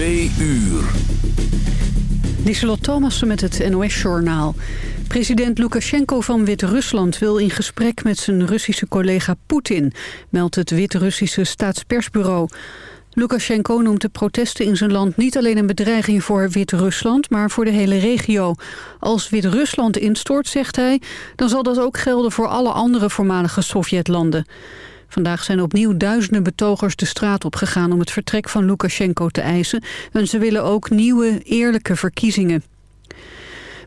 Twee uur. Lieselot Thomassen met het NOS-journaal. President Lukashenko van Wit-Rusland wil in gesprek met zijn Russische collega Poetin... meldt het Wit-Russische staatspersbureau. Lukashenko noemt de protesten in zijn land niet alleen een bedreiging voor Wit-Rusland... maar voor de hele regio. Als Wit-Rusland instort, zegt hij, dan zal dat ook gelden voor alle andere voormalige Sovjetlanden. Vandaag zijn opnieuw duizenden betogers de straat opgegaan om het vertrek van Lukashenko te eisen. En ze willen ook nieuwe, eerlijke verkiezingen.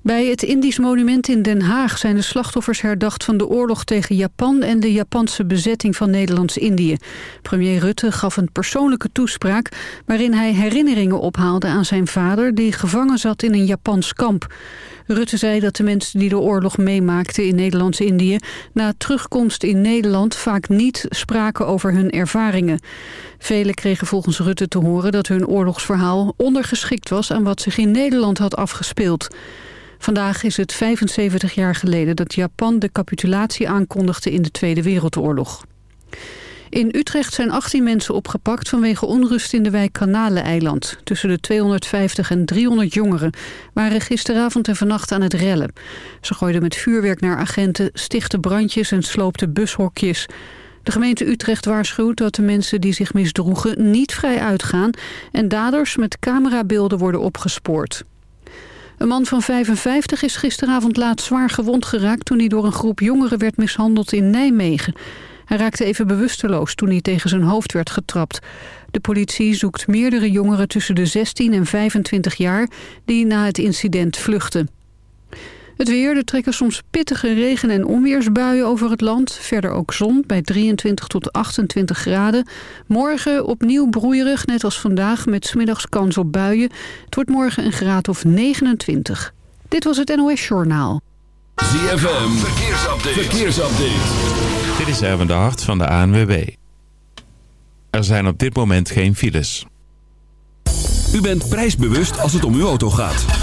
Bij het Indisch monument in Den Haag zijn de slachtoffers herdacht van de oorlog tegen Japan en de Japanse bezetting van Nederlands-Indië. Premier Rutte gaf een persoonlijke toespraak waarin hij herinneringen ophaalde aan zijn vader die gevangen zat in een Japans kamp. Rutte zei dat de mensen die de oorlog meemaakten in Nederlands-Indië na terugkomst in Nederland vaak niet spraken over hun ervaringen. Velen kregen volgens Rutte te horen dat hun oorlogsverhaal ondergeschikt was aan wat zich in Nederland had afgespeeld. Vandaag is het 75 jaar geleden dat Japan de capitulatie aankondigde in de Tweede Wereldoorlog. In Utrecht zijn 18 mensen opgepakt vanwege onrust in de wijk Kanaleneiland. Tussen de 250 en 300 jongeren waren gisteravond en vannacht aan het rellen. Ze gooiden met vuurwerk naar agenten, stichten brandjes en sloopten bushokjes. De gemeente Utrecht waarschuwt dat de mensen die zich misdroegen niet vrij uitgaan... en daders met camerabeelden worden opgespoord. Een man van 55 is gisteravond laat zwaar gewond geraakt... toen hij door een groep jongeren werd mishandeld in Nijmegen. Hij raakte even bewusteloos toen hij tegen zijn hoofd werd getrapt. De politie zoekt meerdere jongeren tussen de 16 en 25 jaar... die na het incident vluchten. Het weer, er trekken soms pittige regen- en onweersbuien over het land. Verder ook zon bij 23 tot 28 graden. Morgen opnieuw broeierig, net als vandaag, met smiddags kans op buien. Het wordt morgen een graad of 29. Dit was het NOS Journaal. ZFM, verkeersupdate. verkeersupdate. Dit is Erwin de Hart van de ANWB. Er zijn op dit moment geen files. U bent prijsbewust als het om uw auto gaat.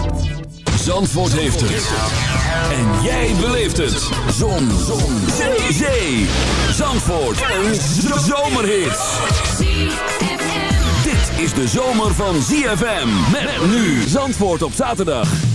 Zandvoort heeft het. En jij beleeft het. Zon. Zon. Zee. Zandvoort. Een zomerhit. Dit is de zomer van ZFM. Met nu Zandvoort op zaterdag.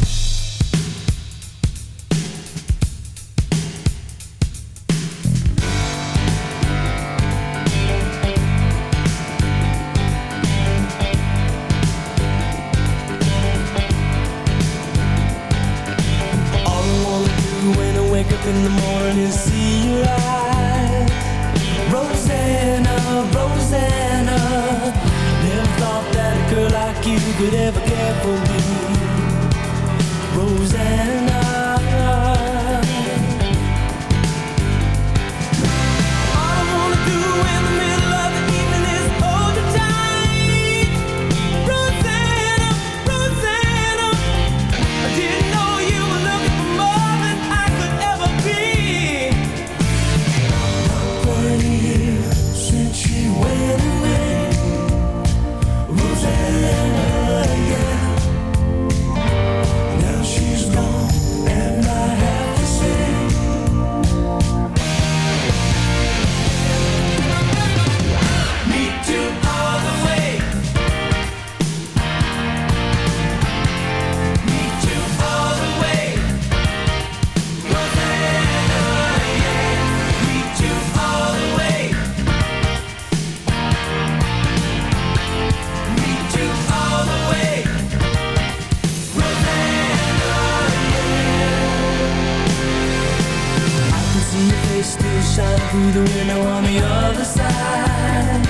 Through the window on the other side.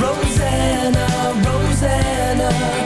Rosanna, Rosanna,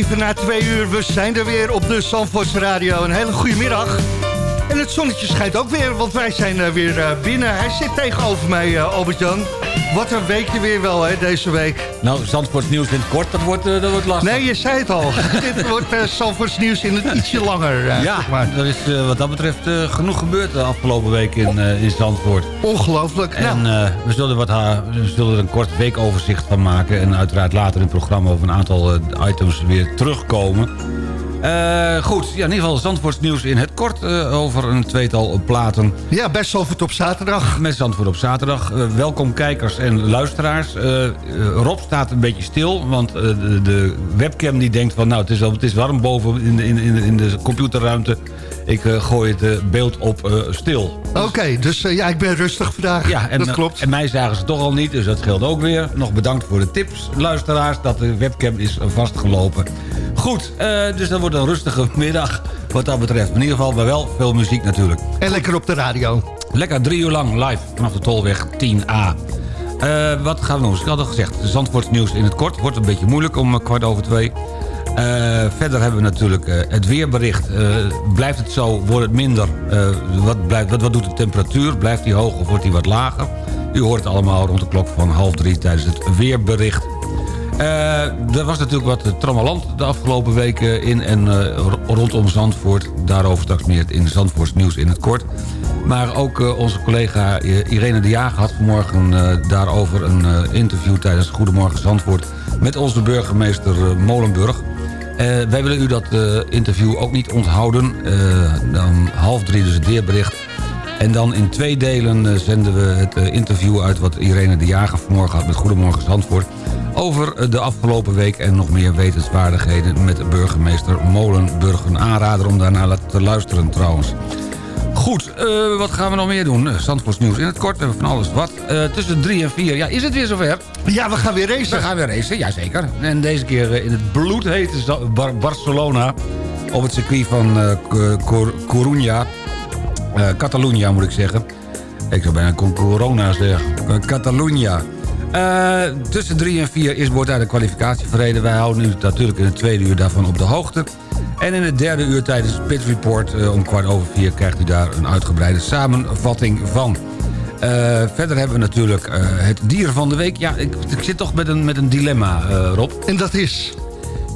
even na twee uur. We zijn er weer op de Zandvoorts Radio. Een hele goede middag. En het zonnetje schijnt ook weer, want wij zijn eh, weer eh, binnen. Hij zit tegenover mij, eh, Albert-Jan. Wat een weekje weer wel hè, deze week. Nou, Zandvoorts nieuws in het kort, dat wordt, eh, dat wordt lastig. Nee, je zei het al. Dit wordt uh, Zandvoorts nieuws in het ietsje langer. eh, ja, zeg maar. er is wat dat betreft genoeg gebeurd de afgelopen week in, in Zandvoort. Ongelooflijk. En nou, we, zullen wat, we zullen er een kort weekoverzicht van maken. En uiteraard later in het programma over een aantal items weer terugkomen. Eh, goed, ja, in ieder geval Zandvoorts nieuws in het kort eh, over een tweetal platen. ja, best Zandvoort op zaterdag. Met Zandvoort op zaterdag. Eh, welkom kijkers en luisteraars. Rob staat een beetje stil, want de, de webcam die denkt van... nou, het is, wel, het is warm boven in de, in, in, de computerruimte. Ik gooi het beeld op stil. Oké, dus ja, ik ben rustig vandaag. Ja, en, dat klopt. En mij zagen ze toch al niet, dus dat scheelt ook weer. Nog bedankt voor de tips, luisteraars, dat de webcam is vastgelopen. Goed, dus dat wordt een rustige middag wat dat betreft. In ieder geval, maar wel veel muziek natuurlijk. En lekker op de radio. Lekker drie uur lang live vanaf de Tolweg 10A. Eh, wat gaan we doen? Ik had al gezegd, Zandvoorts nieuws in het kort. Wordt een beetje moeilijk om eh, kwart over twee. Eh, verder hebben we natuurlijk het weerbericht. Blijft het zo, wordt het minder? Wat, blijft, wat, wat doet de temperatuur? Blijft die hoog of wordt die wat lager? U hoort het allemaal rond de klok van half drie tijdens het weerbericht. Eh, er was natuurlijk wat eh, trammeland de afgelopen weken in en eh, ro- rondom Zandvoort. Daarover straks meer in Zandvoorts nieuws in het kort. Maar ook onze collega Irene de Jager had vanmorgen daarover een interview tijdens Goedemorgen Zandvoort met onze burgemeester Molenburg. Wij willen u dat interview ook niet onthouden. Eh, dan half drie dus het weerbericht. En dan in twee delen zenden we het interview uit... wat Irene de Jager vanmorgen had met Goedemorgen Zandvoort... over de afgelopen week en nog meer wetenswaardigheden met burgemeester Molenburg. Een aanrader om daarna te luisteren trouwens. Goed, eh, wat gaan we nog meer doen? Zandvoorts nieuws in het kort, we hebben van alles wat. Eh, tussen drie en vier, ja, is het weer zover? Ja, we gaan weer racen. We gaan weer racen, jazeker. En deze keer eh, in het bloedhete Bar- Barcelona... op het circuit van C- Cor- Coruña. Catalunya moet ik zeggen. Ik zou bijna corona zeggen. Catalunya. Eh, tussen drie en vier is, wordt daar de kwalificatie verreden. Wij houden u natuurlijk in het tweede uur daarvan op de hoogte. En in het derde uur tijdens het Pit Report eh, om kwart over vier... krijgt u daar een uitgebreide samenvatting van. Eh, verder hebben we natuurlijk het dier van de week. Ja, ik, ik zit toch met een, met een dilemma, Rob. En dat is...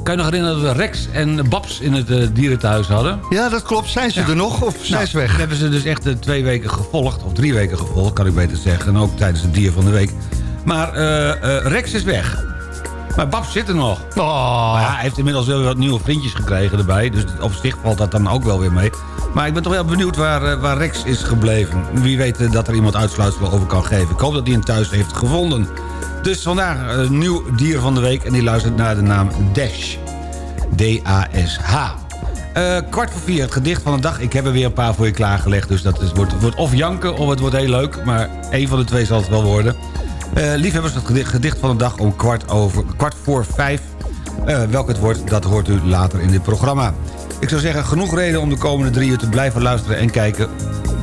Kan je nog herinneren dat we Rex en Babs in het eh, dierenthuis hadden? Ja, dat klopt. Zijn ze er nog of zijn Nou, ze weg? hebben ze dus echt eh, twee weken gevolgd. Of drie weken gevolgd, kan ik beter zeggen. En ook tijdens het dier van de week. Maar eh, eh, Rex is weg. Maar Babs zit er nog. Oh, Maar ja, hij heeft inmiddels wel wat nieuwe vriendjes gekregen erbij. Dus op zich valt dat dan ook wel weer mee. Maar ik ben toch wel benieuwd waar, eh, waar Rex is gebleven. Wie weet dat er iemand uitsluitsel over kan geven. Ik hoop dat hij een thuis heeft gevonden. Dus vandaag een nieuw dier van de week. En die luistert naar de naam Dash. D-A-S-H. Eh, kwart voor vier, het gedicht van de dag. Ik heb er weer een paar voor je klaargelegd. Dus dat is, wordt, wordt of janken of het wordt heel leuk. Maar één van de twee zal het wel worden. Eh, liefhebbers, het gedicht, van de dag om kwart, over, kwart voor vijf. Eh, welk het wordt, dat hoort u later in dit programma. Ik zou zeggen, genoeg reden om de komende drie uur te blijven luisteren en kijken...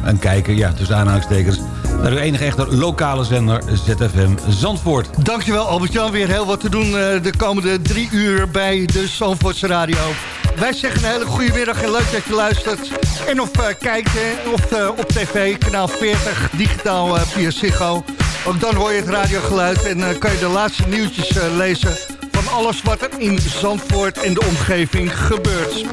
en kijken, ja, tussen aanhalingstekens... naar uw enige echte lokale zender ZFM Zandvoort. Dankjewel Albert-Jan. Weer heel wat te doen eh, de komende drie uur bij de Zandvoortse Radio. Wij zeggen een hele goede middag en leuk dat je luistert. En of eh, kijkt of op tv, kanaal 40, digitaal via Ziggo. Ook dan hoor je het radiogeluid en eh, kan je de laatste nieuwtjes eh, lezen... van alles wat er in Zandvoort en de omgeving gebeurt.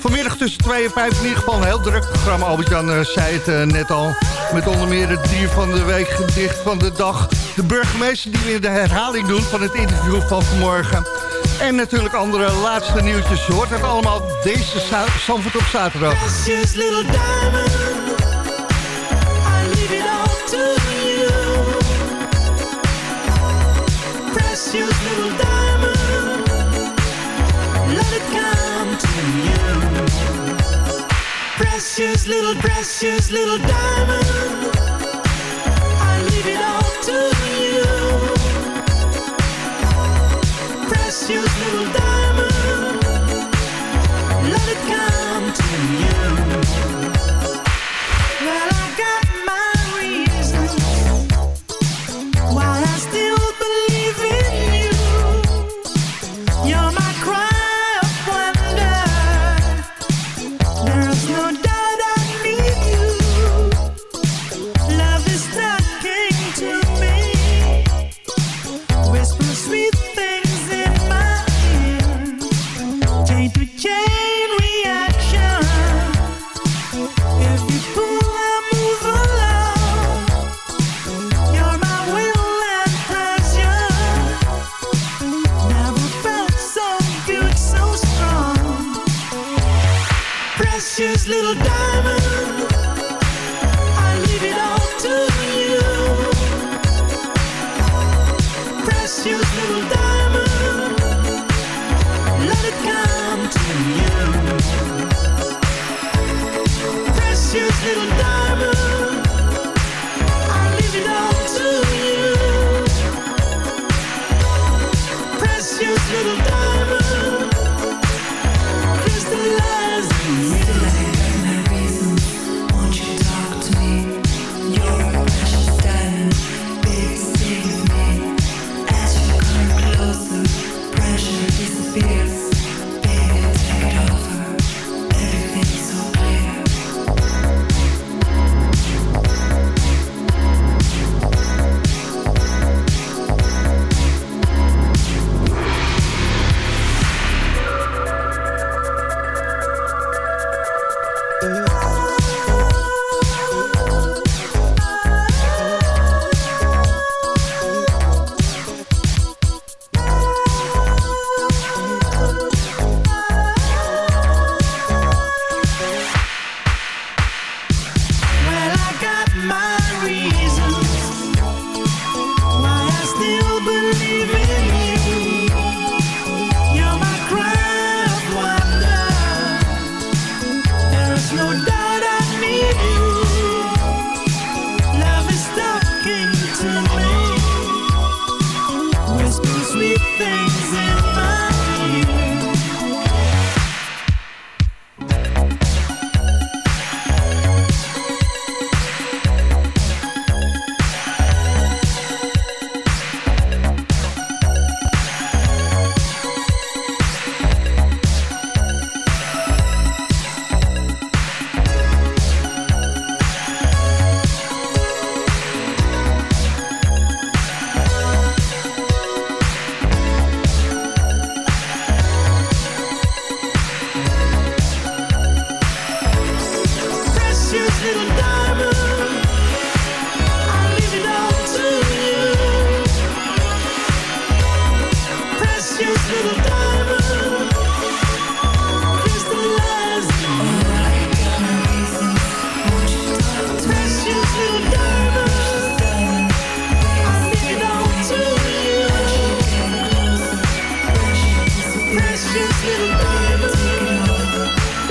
Vanmiddag tussen 2 en 5 in ieder geval een heel druk programma. Albert-Jan eh, zei het net al. Met onder meer het dier van de week, gedicht van de dag. De burgemeester die weer de herhaling doen van het interview van vanmorgen. En natuurlijk andere laatste nieuwtjes. Je hoort het allemaal deze za- Zandvoort op zaterdag. Precious little, precious little diamond, I leave it all to you. Precious little diamond.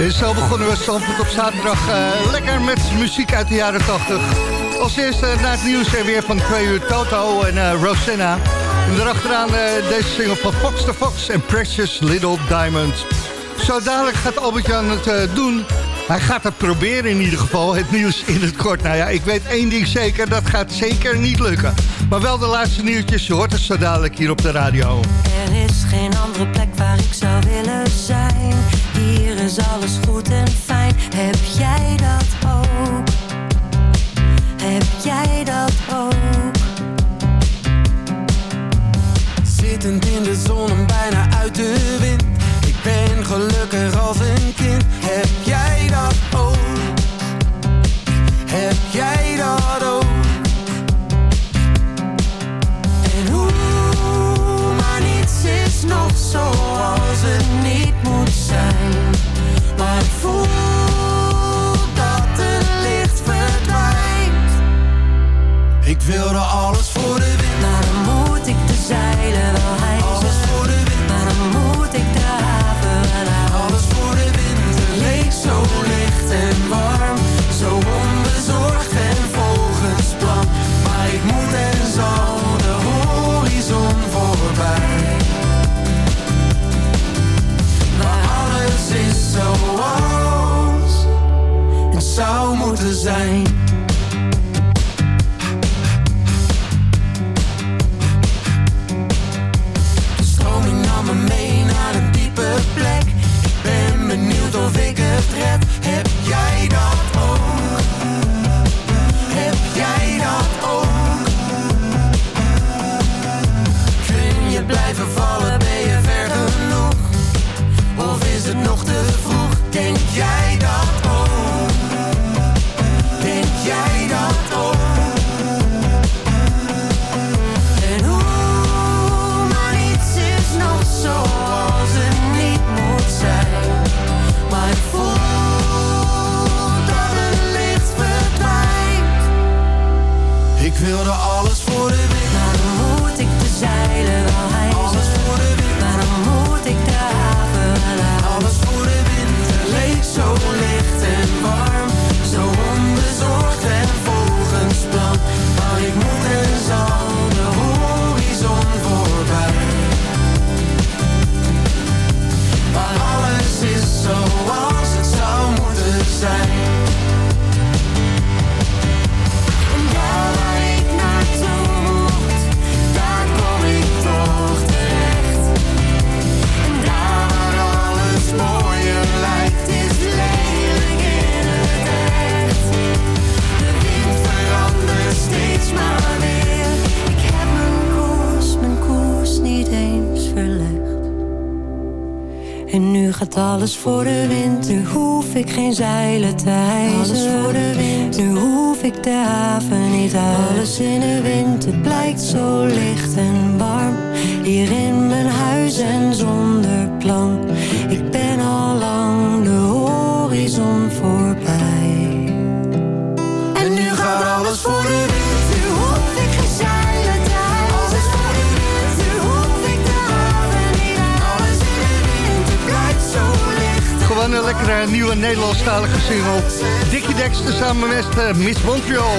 Zo begonnen we Zandvoort op zaterdag eh, lekker met muziek uit de jaren 80. Als eerste na het nieuws er weer van twee uur Toto en eh, Rosanna. En daarachteraan eh, deze single van Fox the Fox en Precious Little Diamond. Zo dadelijk gaat Albert-Jan het eh, doen. Hij gaat het proberen in ieder geval, het nieuws in het kort. Nou ja, ik weet één ding zeker, dat gaat zeker niet lukken. Maar wel de laatste nieuwtjes, je hoort het zo dadelijk hier op de radio. Er is geen andere plek waar ik zou willen zijn. Is alles goed en fijn. Heb jij dat ook? Heb jij dat ook? Zittend in de zon en bijna uit de wind. Alles voor de wind, nu hoef ik geen zeilen te hijsen. Alles voor de wind, nu hoef ik de haven niet uit. Alles in de wind, het blijkt zo licht en warm. Hier in mijn huis en lekkere nieuwe Nederlandstalige single. Dickie Dexter samen met eh, Miss Montreal.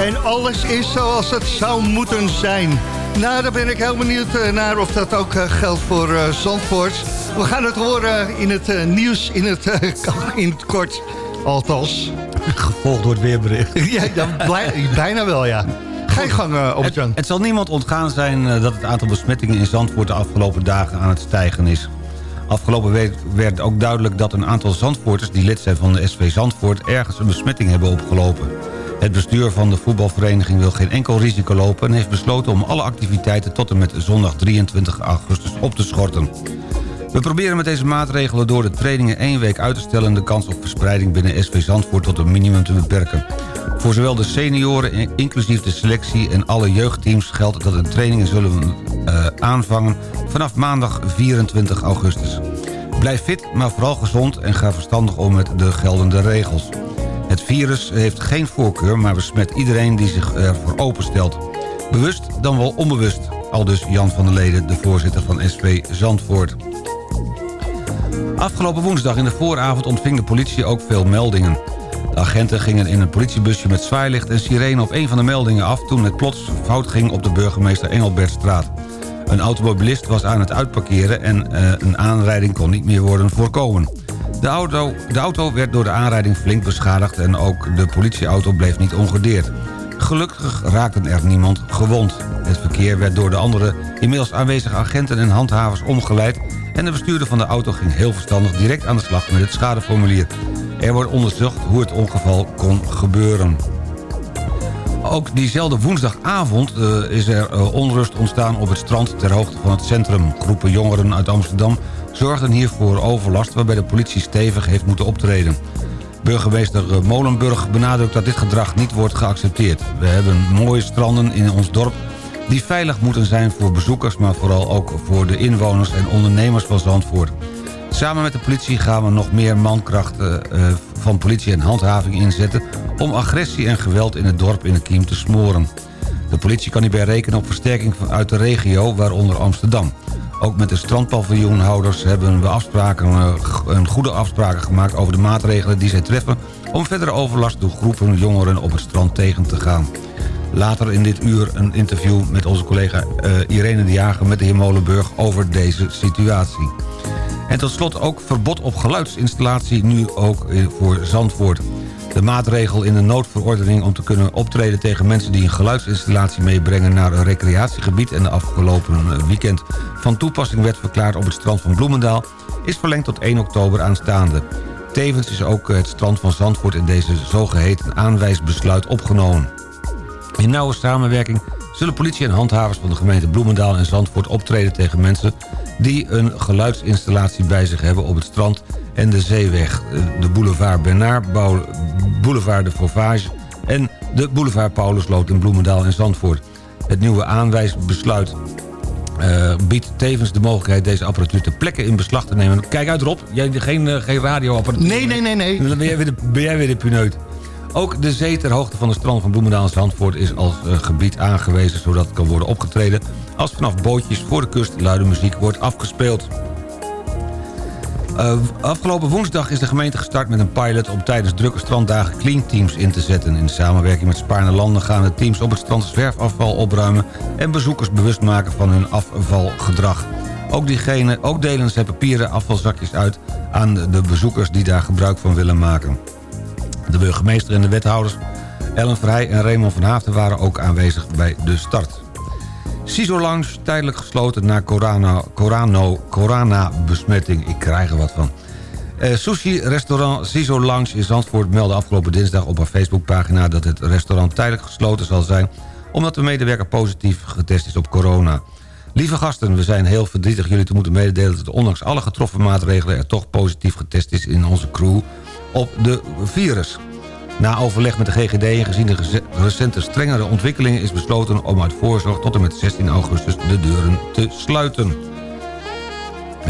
En alles is zoals het zou moeten zijn. Nou, daar ben ik heel benieuwd eh, naar of dat ook eh, geldt voor Zandvoort. We gaan het horen in het nieuws, in het, in het kort. Althans. Gevolgd door het weerbericht. ja, bijna wel, ja. Ga je gang, uh, Het, het zal niemand ontgaan zijn dat het aantal besmettingen in Zandvoort... de afgelopen dagen aan het stijgen is. Afgelopen week werd ook duidelijk dat een aantal Zandvoorters... die lid zijn van de SV Zandvoort ergens een besmetting hebben opgelopen. Het bestuur van de voetbalvereniging wil geen enkel risico lopen... en heeft besloten om alle activiteiten tot en met zondag 23 augustus op te schorten. We proberen met deze maatregelen door de trainingen één week uit te stellen... de kans op verspreiding binnen SV Zandvoort tot een minimum te beperken. Voor zowel de senioren, inclusief de selectie en alle jeugdteams... geldt dat de trainingen zullen eh, aanvangen vanaf maandag 24 augustus. Blijf fit, maar vooral gezond en ga verstandig om met de geldende regels. Het virus heeft geen voorkeur, maar besmet iedereen die zich ervoor openstelt. Bewust dan wel onbewust. Aldus Jan van der Leden, de voorzitter van SV Zandvoort. Afgelopen woensdag in de vooravond ontving de politie ook veel meldingen. De agenten gingen in een politiebusje met zwaailicht en sirene op een van de meldingen af... toen het plots fout ging op de burgemeester Engelbertstraat. Een automobilist was aan het uitparkeren en eh, een aanrijding kon niet meer worden voorkomen. De auto, de auto werd door de aanrijding flink beschadigd en ook de politieauto bleef niet ongedeerd. Gelukkig raakte er niemand gewond. Het verkeer werd door de andere inmiddels aanwezige agenten en handhavers omgeleid... en de bestuurder van de auto ging heel verstandig direct aan de slag met het schadeformulier. Er wordt onderzocht hoe het ongeval kon gebeuren. Ook diezelfde woensdagavond eh, is er eh, onrust ontstaan op het strand ter hoogte van het centrum. Groepen jongeren uit Amsterdam zorgden hiervoor overlast waarbij de politie stevig heeft moeten optreden. Burgemeester eh, Molenburg benadrukt dat dit gedrag niet wordt geaccepteerd. We hebben mooie stranden in ons dorp die veilig moeten zijn voor bezoekers... maar vooral ook voor de inwoners en ondernemers van Zandvoort. Samen met de politie gaan we nog meer mankrachten eh, van politie en handhaving inzetten... om agressie en geweld in het dorp in de kiem te smoren. De politie kan hierbij rekenen op versterking uit de regio, waaronder Amsterdam. Ook met de strandpaviljoenhouders hebben we afspraken, eh, een goede afspraken gemaakt... over de maatregelen die zij treffen... om verdere overlast door groepen jongeren op het strand tegen te gaan. Later in dit uur een interview met onze collega eh, Irene de Jager... met de heer Molenburg over deze situatie. En tot slot ook verbod op geluidsinstallatie nu ook eh, voor Zandvoort. De maatregel in de noodverordening om te kunnen optreden tegen mensen die een geluidsinstallatie meebrengen naar een recreatiegebied en de afgelopen weekend van toepassing werd verklaard op het strand van Bloemendaal is verlengd tot 1 oktober aanstaande. Tevens is ook het strand van Zandvoort in deze zogeheten aanwijsbesluit opgenomen. In nauwe samenwerking zullen politie en handhavers van de gemeente Bloemendaal en Zandvoort optreden tegen mensen die een geluidsinstallatie bij zich hebben op het strand en de zeeweg. Eh, De boulevard Bernard, Bou- boulevard de Fauvage en de boulevard Paulusloot in Bloemendaal en Zandvoort. Het nieuwe aanwijsbesluit eh, biedt tevens de mogelijkheid deze apparatuur ter plekke in beslag te nemen. Kijk uit Rob, jij hebt geen, eh, geen radioapparatuur. Nee, nee, nee, nee. Dan ben jij weer de, ben jij weer de puneut. Ook de zee ter hoogte van de strand van Bloemendaal en Zandvoort is als gebied aangewezen... zodat het kan worden opgetreden als vanaf bootjes voor de kust luide muziek wordt afgespeeld. Uh, afgelopen woensdag is de gemeente gestart met een pilot... om tijdens drukke stranddagen clean teams in te zetten. In samenwerking met Spaarne Landen gaan de teams op het strand zwerfafval opruimen... en bezoekers bewust maken van hun afvalgedrag. Ook, diegene, ook delen zij papieren afvalzakjes uit aan de bezoekers die daar gebruik van willen maken. De burgemeester en de wethouders Ellen Vrij en Raymond van Haafden waren ook aanwezig bij de start. CISO Lounge tijdelijk gesloten na corona, corano, corona-besmetting. Ik krijg er wat van. Eh, Sushi-restaurant CISO Lounge in Zandvoort meldde afgelopen dinsdag op haar Facebookpagina... dat het restaurant tijdelijk gesloten zal zijn... omdat de medewerker positief getest is op corona. Lieve gasten, we zijn heel verdrietig jullie te moeten mededelen... dat ondanks alle getroffen maatregelen er toch positief getest is in onze crew op de virus. Na overleg met de GGD en gezien de recente strengere ontwikkelingen... is besloten om uit voorzorg tot en met 16 augustus de deuren te sluiten.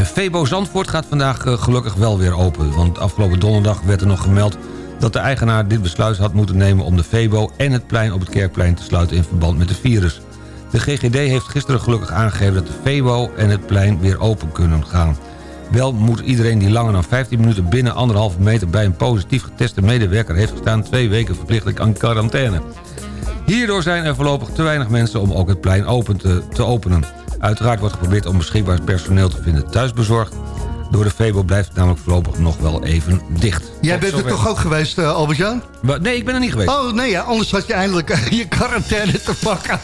Febo Zandvoort gaat vandaag eh, gelukkig wel weer open. Want afgelopen donderdag werd er nog gemeld dat de eigenaar dit besluit had moeten nemen... om de Febo en het plein op het Kerkplein te sluiten in verband met de virus. De GGD heeft gisteren gelukkig aangegeven dat de Febo en het plein weer open kunnen gaan. Wel moet iedereen die langer dan 15 minuten binnen anderhalve meter... bij een positief geteste medewerker heeft gestaan... twee weken verplichtelijk aan quarantaine. Hierdoor zijn er voorlopig te weinig mensen om ook het plein open te, openen. Uiteraard wordt geprobeerd om beschikbaar personeel te vinden thuisbezorgd. Door de Febo blijft het namelijk voorlopig nog wel even dicht. Jij bent er toch ook geweest, eh, Albert-Jan? Nee, ik ben er niet geweest. Oh nee, ja, anders had je eindelijk je quarantaine te pakken.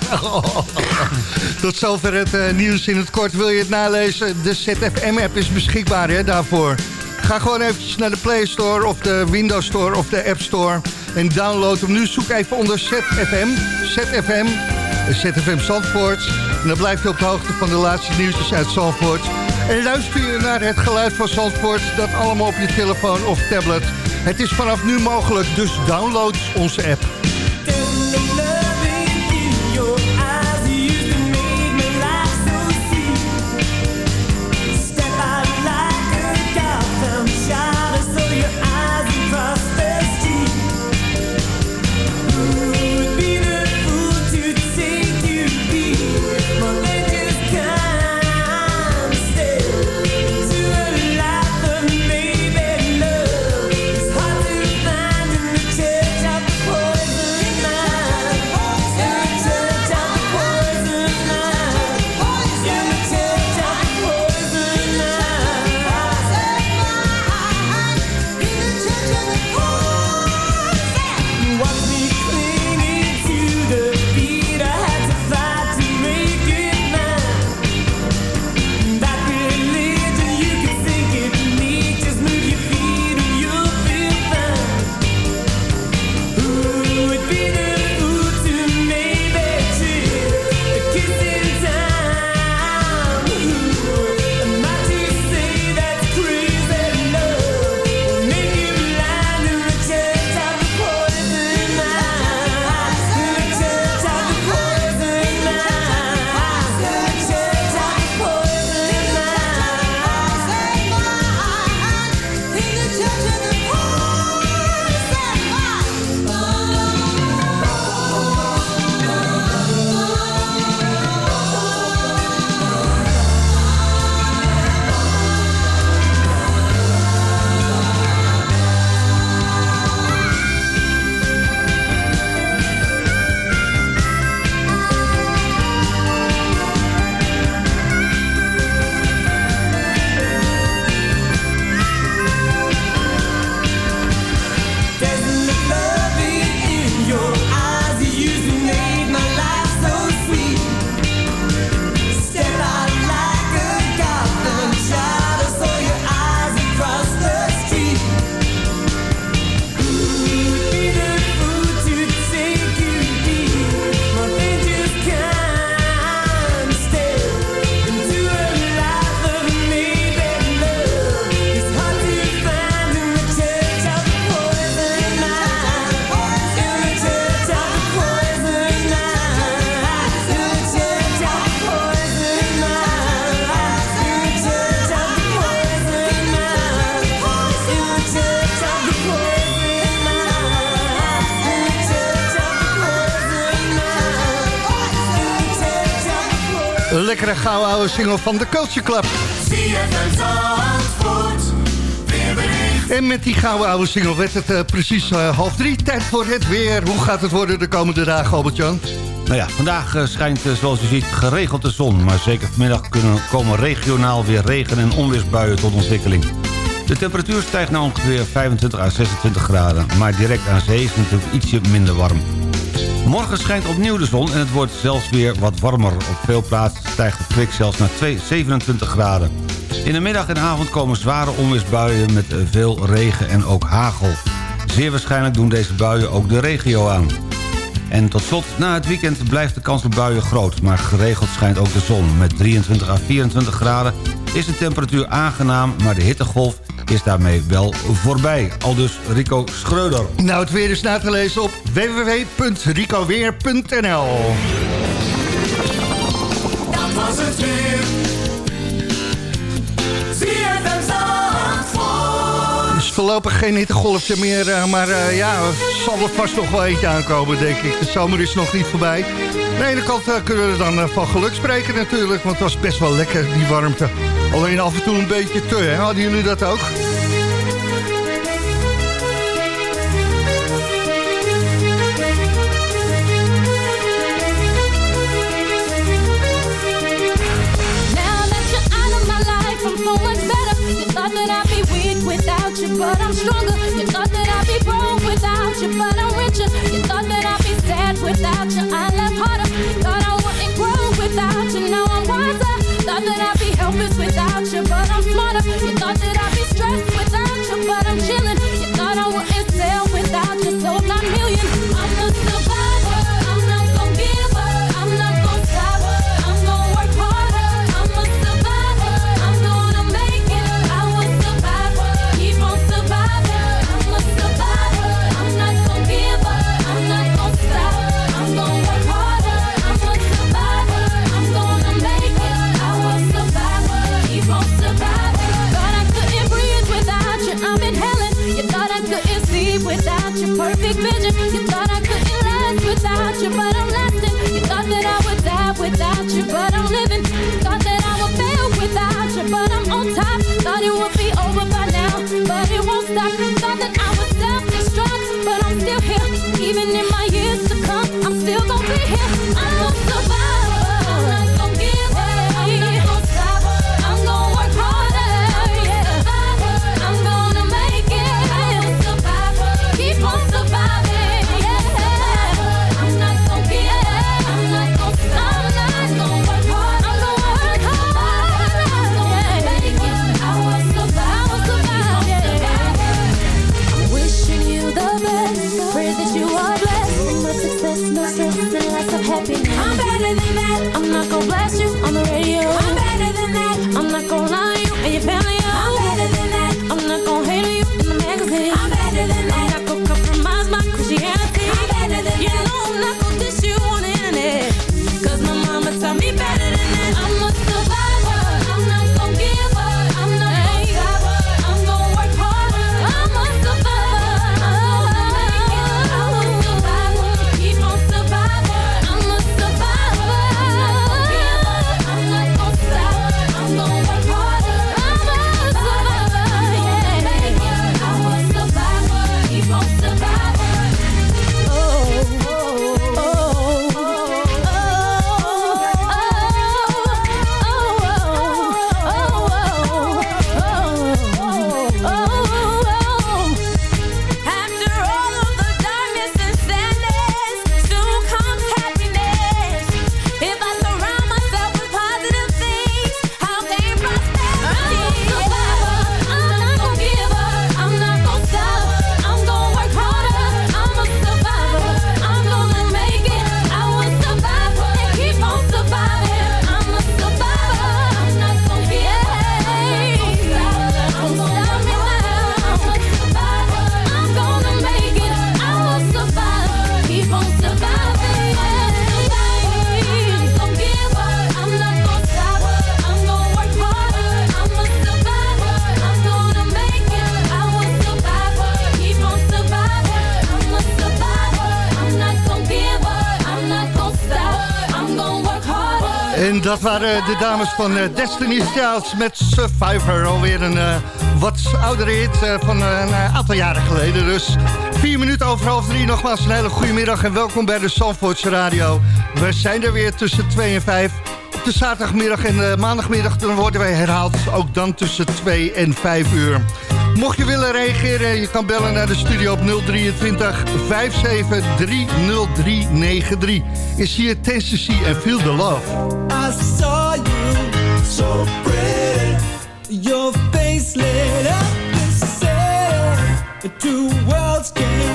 Tot zover het eh, nieuws in het kort. Wil je het nalezen? De ZFM-app is beschikbaar hè, daarvoor. Ga gewoon eventjes naar de Play Store of de Windows Store of de App Store. En download hem nu. Zoek even onder ZFM. ZFM. ZFM Zandvoort. En dan blijf je op de hoogte van de laatste nieuwtjes uit Zandvoort. En luister je naar het geluid van Zandvoort. Dat allemaal op je telefoon of tablet. Het is vanaf nu mogelijk, dus download onze app. Oude single van de Culture Club. En met die gouden oude single werd het eh, precies eh, half drie. Tijd voor het weer. Hoe gaat het worden de komende dagen, Albert-Jan? Nou ja, vandaag eh, schijnt zoals u ziet geregeld de zon. Maar zeker vanmiddag kunnen, komen regionaal weer regen- en onweersbuien tot ontwikkeling. De temperatuur stijgt naar ongeveer 25 à 26 graden. Maar direct aan zee is het natuurlijk ietsje minder warm. Morgen schijnt opnieuw de zon en het wordt zelfs weer wat warmer. Op veel plaatsen stijgt de kwik zelfs naar 2 27 graden. In de middag en avond komen zware onweersbuien met veel regen en ook hagel. Zeer waarschijnlijk doen deze buien ook de regio aan. En tot slot, na het weekend blijft de kans op buien groot... maar geregeld schijnt ook de zon. Met 23 à 24 graden is de temperatuur aangenaam... maar de hittegolf is daarmee wel voorbij. Al dus Rico Schreuder. Nou, het weer is na te lezen op www.ricoweer.nl het. Dus voorlopig geen hittegolfje meer, eh, maar eh, ja, er zal er vast nog wel eentje aankomen, denk ik. De zomer is nog niet voorbij. Aan de ene kant eh, kunnen we dan van geluk spreken natuurlijk, want het was best wel lekker, die warmte. Alleen af en toe een beetje te, hè? Hadden jullie dat ook? Without you, but I'm stronger. You thought that I'd be broke without you, but I'm richer. You thought that I'd be sad without you, I left harder. You thought I wouldn't grow without you, now I'm wiser. Thought that I'd be helpless without you, but I'm smarter. You thought that I'd be stressed without you, but I'm chilling. You thought I wouldn't sell without you, sold nine million. I'm a survivor. You, but waren de dames van eh, Destiny's Child met Survivor. Alweer een eh, wat oudere hit eh, van eh, een aantal jaren geleden. Dus vier minuten over half drie. Nogmaals een hele goede middag en welkom bij de Zandvoortse Radio. We zijn er weer tussen twee en vijf. Op de zaterdagmiddag en maandagmiddag dan worden wij herhaald. Ook dan tussen 2 en 5 uur. Mocht je willen reageren, je kan bellen naar de studio op 023 57 30393. Is hier Tennessee en Feel the Love. So pretty. Your face lit up the same. Two worlds came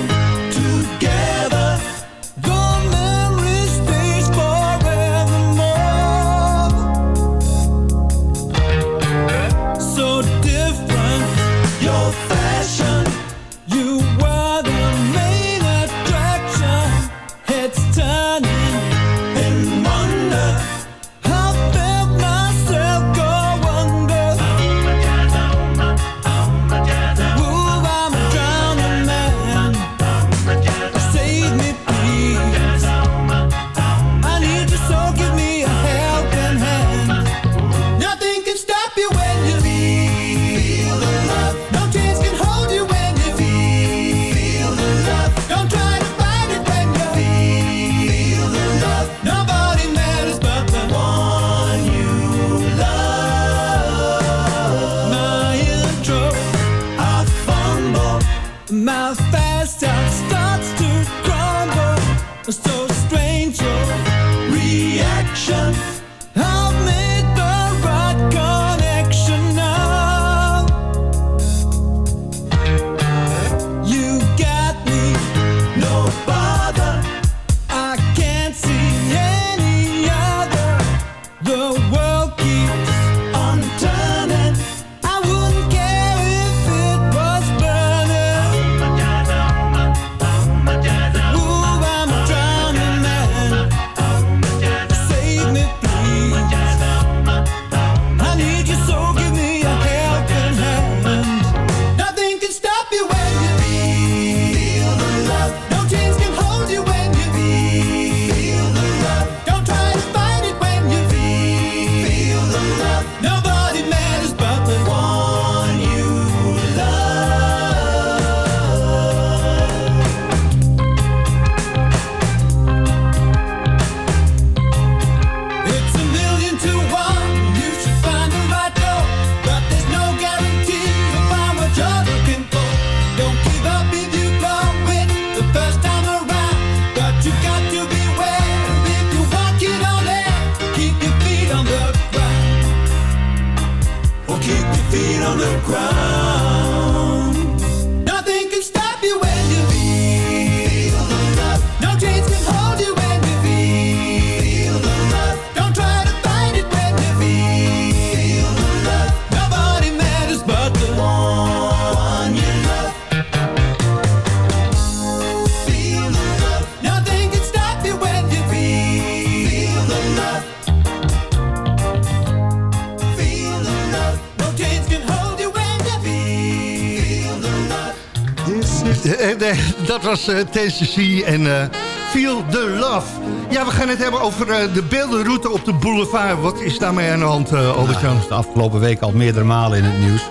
was uh, Tennessee en eh, Feel the Love. Ja, we gaan het hebben over eh, de beeldenroute op de boulevard. Wat is daarmee aan de hand, uh, Albert-Jan? dat is de afgelopen week al meerdere malen in het nieuws.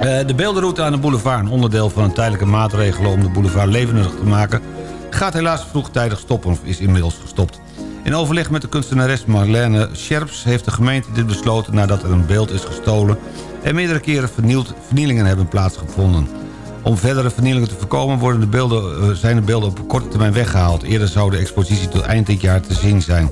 Eh, de beeldenroute aan de boulevard, een onderdeel van een tijdelijke maatregelen... om de boulevard levendig te maken... gaat helaas vroegtijdig stoppen of is inmiddels gestopt. In overleg met de kunstenares Marlene Scherps... heeft de gemeente dit besloten nadat er een beeld is gestolen... en meerdere keren vernield, vernielingen hebben plaatsgevonden. Om verdere vernielingen te voorkomen worden de beelden, eh, zijn de beelden op korte termijn weggehaald. Eerder zou de expositie tot eind dit jaar te zien zijn.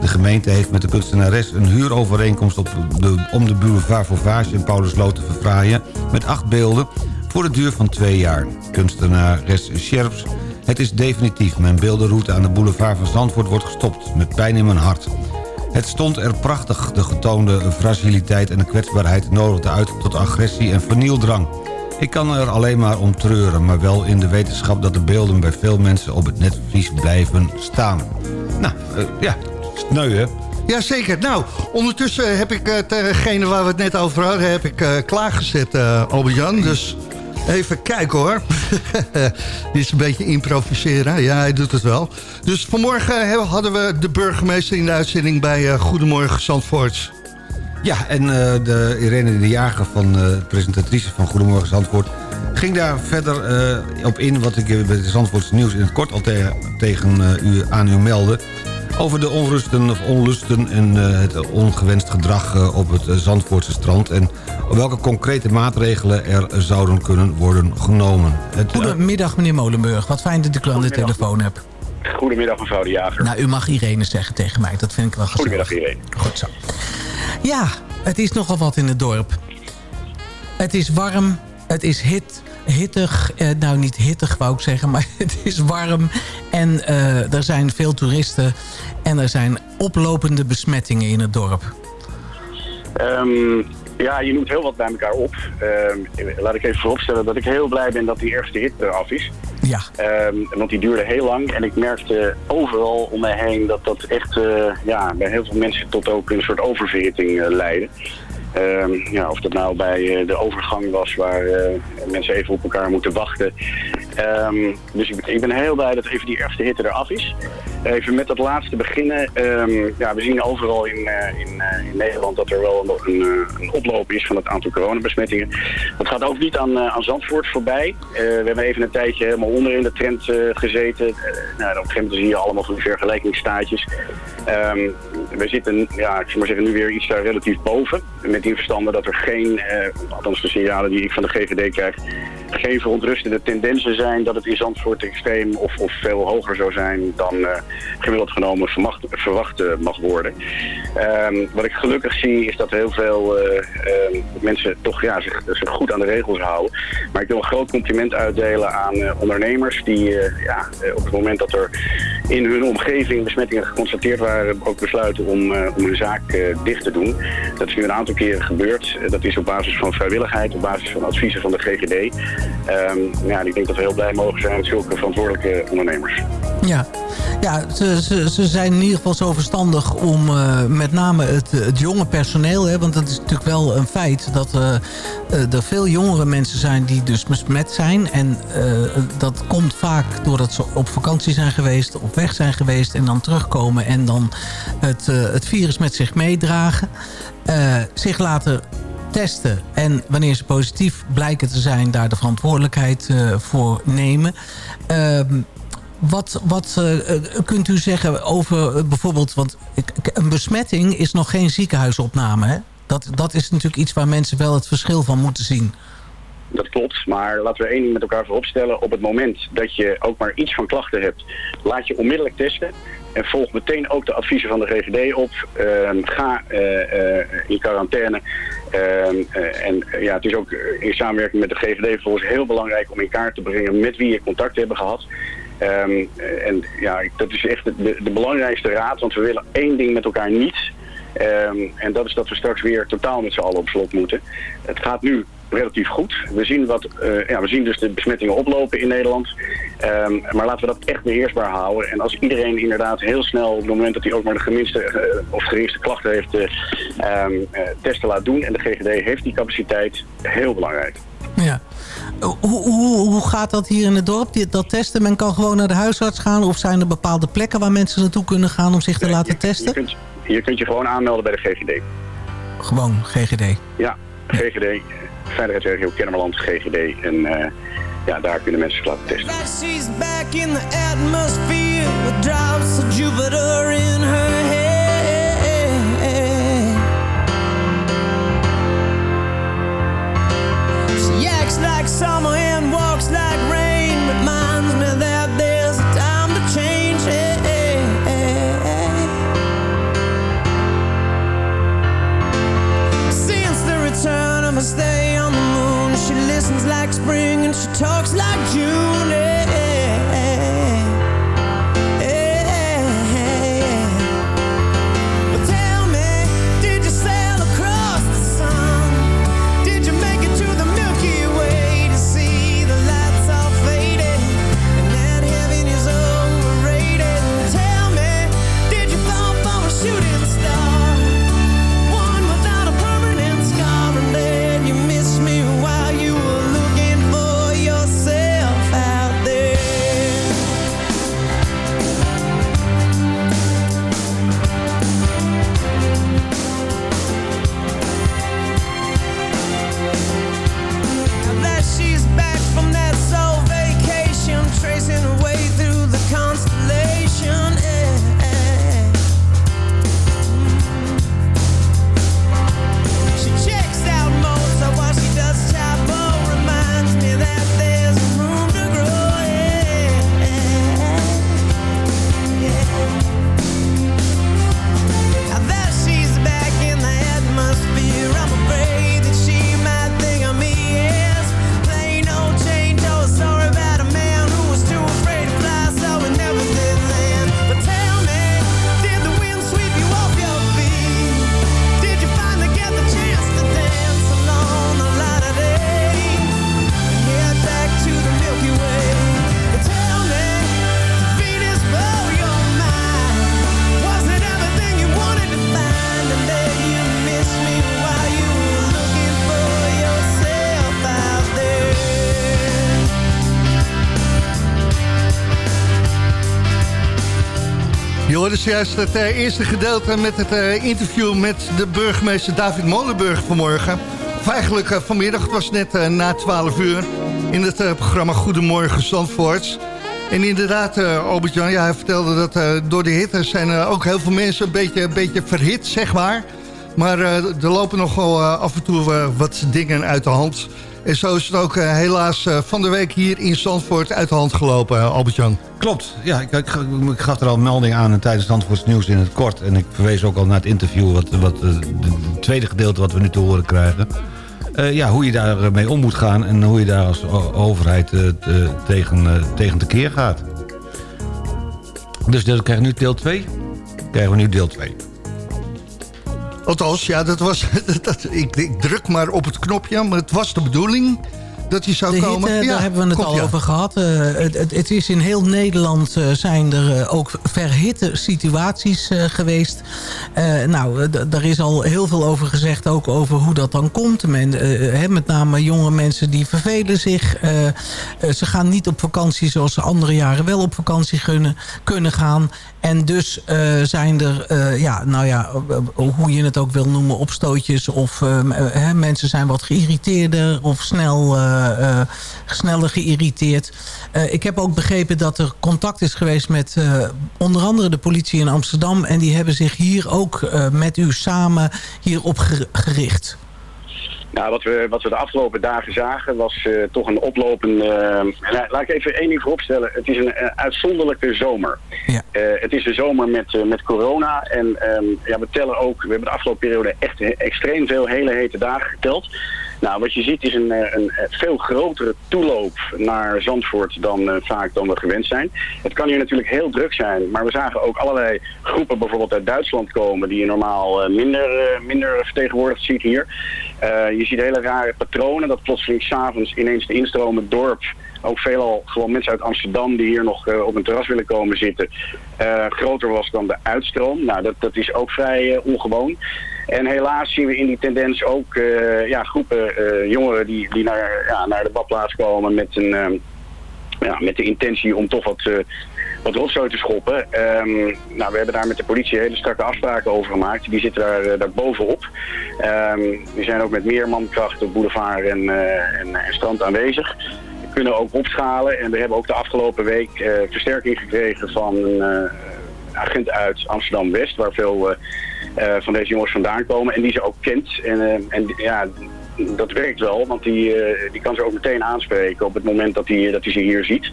De gemeente heeft met de kunstenares een huurovereenkomst op de, om de boulevard Fauvage in Paulusloot te verfraaien... met acht beelden voor de duur van twee jaar. Kunstenares Scherps, het is definitief. Mijn beeldenroute aan de boulevard van Zandvoort wordt gestopt. Met pijn in mijn hart. Het stond er prachtig. De getoonde fragiliteit en de kwetsbaarheid nodigden uit tot agressie en vernieldrang. Ik kan er alleen maar om treuren, maar wel in de wetenschap dat de beelden bij veel mensen op het netvlies blijven staan. Nou, eh, ja, sneu hè? Jazeker. Nou, ondertussen heb ik hetgene waar we het net over hadden... heb ik eh, klaargezet, eh Albert-Jan. Dus Even kijken hoor. Dit is een beetje improviseren. Ja, hij doet het wel. Dus vanmorgen hadden we de burgemeester in de uitzending bij eh, Goedemorgen Zandvoort. Ja, en eh, de Irene de Jager, van, eh, presentatrice van Goedemorgen Zandvoort... ging daar verder eh, op in, wat ik bij het Zandvoortse nieuws in het kort al te- tegen eh, u, aan u meldde... over de onrusten of onlusten en eh, het ongewenst gedrag op het Zandvoortse strand... en welke concrete maatregelen er zouden kunnen worden genomen. Het, Goedemiddag, meneer Molenburg. Wat fijn dat ik u aan de telefoon heb. Goedemiddag mevrouw de Jager. Nou, u mag Irene zeggen tegen mij. Dat vind ik wel gezellig. Goedemiddag iedereen. Goed zo. Ja, het is nogal wat in het dorp. Het is warm, het is hit, hittig. Eh, nou, niet hittig wou ik zeggen, maar het is warm. En eh, er zijn veel toeristen. En er zijn oplopende besmettingen in het dorp. Ehm, ja, je noemt heel wat bij elkaar op. Ehm, laat ik even vooropstellen dat ik heel blij ben dat die eerste hit eraf is. Ja. Ehm, want die duurde heel lang en ik merkte overal om mij heen dat dat echt eh, ja, bij heel veel mensen tot ook een soort oververhitting eh, leidde. Ehm, ja, of dat nou bij eh, de overgang was waar eh, mensen even op elkaar moeten wachten. Ehm, dus ik, ik ben heel blij dat even die eerste hitte eraf is. Even met dat laatste beginnen. Ehm, ja, we zien overal in, eh, in, in Nederland dat er wel een, een, een oploop is van het aantal coronabesmettingen. Dat gaat ook niet aan, aan Zandvoort voorbij. We hebben even een tijdje helemaal onder in de trend gezeten. Nou, op een gegeven moment zie je allemaal van die we zitten, ja, ik zou maar zeggen, nu weer iets daar relatief boven. Die verstande dat er geen, eh, althans de signalen die ik van de GGD krijg, geen verontrustende tendensen zijn dat het in Zandvoort extreem of, of veel hoger zou zijn dan eh, gemiddeld genomen verwacht, eh, mag worden. Ehm, wat ik gelukkig zie is dat heel veel eh, ehm, mensen toch ja, zich, zich goed aan de regels houden. Maar ik wil een groot compliment uitdelen aan ondernemers die ja, op het moment dat er in hun omgeving besmettingen geconstateerd waren, ook besluiten om, om hun zaak dicht te doen. Dat is nu een aantal keren gebeurd. Dat is op basis van vrijwilligheid, op basis van adviezen van de GGD. Ehm, ja, ik denk dat we heel blij mogen zijn met zulke verantwoordelijke ondernemers. Ja, ja ze, ze, ze zijn in ieder geval zo verstandig om eh, met name het, het jonge personeel... Hè, want dat is natuurlijk wel een feit dat eh, er veel jongere mensen zijn die dus besmet zijn. En dat komt vaak doordat ze op vakantie zijn geweest, op weg zijn geweest... en dan terugkomen en dan het, het virus met zich meedragen. Zich laten testen en wanneer ze positief blijken te zijn... daar de verantwoordelijkheid eh, voor nemen... Ehm, wat, wat eh, eh, kunt u zeggen over bijvoorbeeld... want een besmetting is nog geen ziekenhuisopname, hè? Dat, dat is natuurlijk iets waar mensen wel het verschil van moeten zien. Dat klopt, maar laten we één ding met elkaar vooropstellen. Op het moment dat je ook maar iets van klachten hebt, laat je onmiddellijk testen. En volg meteen ook de adviezen van de GGD op. Ehm, ga in quarantaine. Ehm, eh, en eh, ja, het is ook eh, in samenwerking met de GGD volgens heel belangrijk om in kaart te brengen met wie je contact hebben gehad. Ehm, eh, en ja, dat is echt de, de, de belangrijkste raad, want we willen één ding met elkaar niet. Ehm, en dat is dat we straks weer totaal met z'n allen op slot moeten. Het gaat nu relatief goed. We zien, wat, eh, ja, we zien dus de besmettingen oplopen in Nederland. Ehm, maar laten we dat echt beheersbaar houden. En als iedereen inderdaad heel snel op het moment dat hij ook maar de geminste eh, of geringste klachten heeft, eh, ehm, eh, testen laat doen. En de GGD heeft die capaciteit. Heel belangrijk. Ja. Hoe, hoe, hoe gaat dat hier in het dorp, dat testen? Men kan gewoon naar de huisarts gaan... of zijn er bepaalde plekken waar mensen naartoe kunnen gaan om zich te laten Je testen? kunt, je kunt je gewoon aanmelden bij de GGD. Gewoon, GGD. Ja, GGD, Veiligheidsregio Kennemerland, GGD. En eh, ja, daar kunnen mensen zich laten testen. Hoorde juist het eh, eerste gedeelte met het eh, interview met de burgemeester David Molenburg vanmorgen. Of eigenlijk eh, vanmiddag, het was net na 12 uur in het programma Goedemorgen Zandvoort. En inderdaad, Albert-Jan, ja, hij vertelde dat door de hitte zijn ook heel veel mensen een beetje, een beetje verhit, zeg maar. Maar er lopen nog wel eh, af en toe wat dingen uit de hand. En zo is het ook eh, helaas eh, van de week hier in Zandvoort uit de hand gelopen, eh, Albert-Jan. Klopt, ja, ik, ik, gaf er al melding aan tijdens het Antwoords Nieuws in het kort. En ik verwees ook al naar het interview, wat, wat, het tweede gedeelte wat we nu te horen krijgen. Ja, hoe je daarmee om moet gaan en hoe je daar als overheid te- tegen, tegen tekeer gaat. Dus dan krijgen we nu deel 2. Krijgen we nu deel 2. Althans, ja, dat was, dat, ik, ik druk maar op het knopje, maar het was de bedoeling dat hij zou De komen. Ja, daar hebben we het komt, al ja. over gehad. Eh, het, het, het is in heel Nederland eh, zijn er eh, ook verhitte situaties geweest. Nou, daar is al heel veel over gezegd, ook over hoe dat dan komt. Men, hè, met name jonge mensen die vervelen zich. Ze gaan niet op vakantie zoals ze andere jaren wel op vakantie kunnen, kunnen gaan. En dus eh, zijn er, eh, ja, nou ja, eh, hoe je het ook wil noemen, opstootjes. Of eh, m- eh, hè, mensen zijn wat geïrriteerder of snel, sneller geïrriteerd. Ik heb ook begrepen dat er contact is geweest met onder andere de politie in Amsterdam. En die hebben zich hier ook met u samen hierop ge- gericht. Nou, wat we, wat we de afgelopen dagen zagen was eh, toch een oplopende... eh, laat ik even één ding vooropstellen. Het is een uitzonderlijke zomer. Ja. Eh, het is de zomer met, met corona. En ehm, ja, we tellen ook... We hebben de afgelopen periode echt extreem veel hele hete dagen geteld. Nou, wat je ziet is een, eh, een eh, veel grotere toeloop naar Zandvoort dan eh, vaak dan we gewend zijn. Het kan hier natuurlijk heel druk zijn, maar we zagen ook allerlei groepen bijvoorbeeld uit Duitsland komen die je normaal minder, minder vertegenwoordigd ziet hier. Je ziet hele rare patronen dat plotseling s'avonds ineens de instromend dorp ook veelal gewoon mensen uit Amsterdam die hier nog op een terras willen komen zitten, groter was dan de uitstroom. Nou, dat, dat is ook vrij ongewoon. En helaas zien we in die tendens ook eh, ja, groepen eh, jongeren die, die naar, ja, naar de badplaats komen met, een, eh, ja, met de intentie om toch wat, eh wat rotzooi te schoppen. Ehm, nou, we hebben daar met de politie hele strakke afspraken over gemaakt. Die zitten daar, daar bovenop. Ehm die zijn ook met meer mankracht op boulevard en, en, en strand aanwezig. We kunnen ook opschalen en we hebben ook de afgelopen week versterking gekregen van een agent uit Amsterdam-West, waar veel van deze jongens vandaan komen en die ze ook kent. En, eh, en ja, dat werkt wel, want die, eh, die kan ze ook meteen aanspreken op het moment dat hij dat ze hier ziet.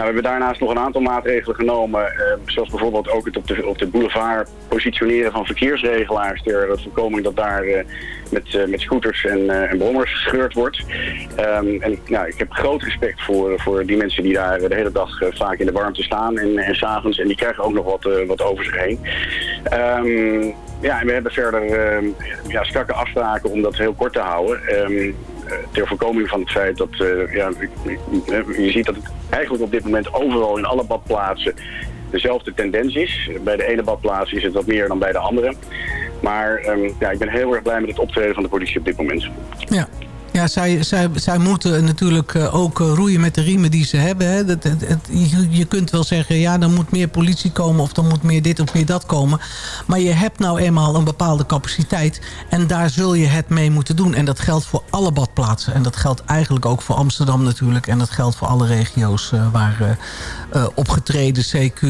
We hebben daarnaast nog een aantal maatregelen genomen, eh, zoals bijvoorbeeld ook het op de, op de boulevard positioneren van verkeersregelaars ter voorkoming dat daar eh, met, eh, met scooters en, eh, en brommers gescheurd wordt. Ehm, en nou, ik heb groot respect voor, voor die mensen die daar de hele dag vaak in de warmte staan en, en s'avonds en die krijgen ook nog wat, wat over zich heen. Ehm, ja, en we hebben verder ehm, ja, strakke afspraken om dat heel kort te houden. Ehm, ter voorkoming van het feit dat eh, ja, eh, je ziet dat het eigenlijk op dit moment overal in alle badplaatsen dezelfde tendens is. Bij de ene badplaats is het wat meer dan bij de andere. Maar ehm, ja, ik ben heel erg blij met het optreden van de politie op dit moment. Ja. Ja, zij, zij, zij moeten natuurlijk eh, ook eh, roeien met de riemen die ze hebben. Hè. Dat, je, kunt wel zeggen, ja, er moet meer politie komen... of er moet meer dit of meer dat komen. Maar je hebt nou eenmaal een bepaalde capaciteit... en daar zul je het mee moeten doen. En dat geldt voor alle badplaatsen. En dat geldt eigenlijk ook voor Amsterdam natuurlijk. En dat geldt voor alle regio's eh, waar opgetreden CQ...